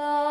Oh.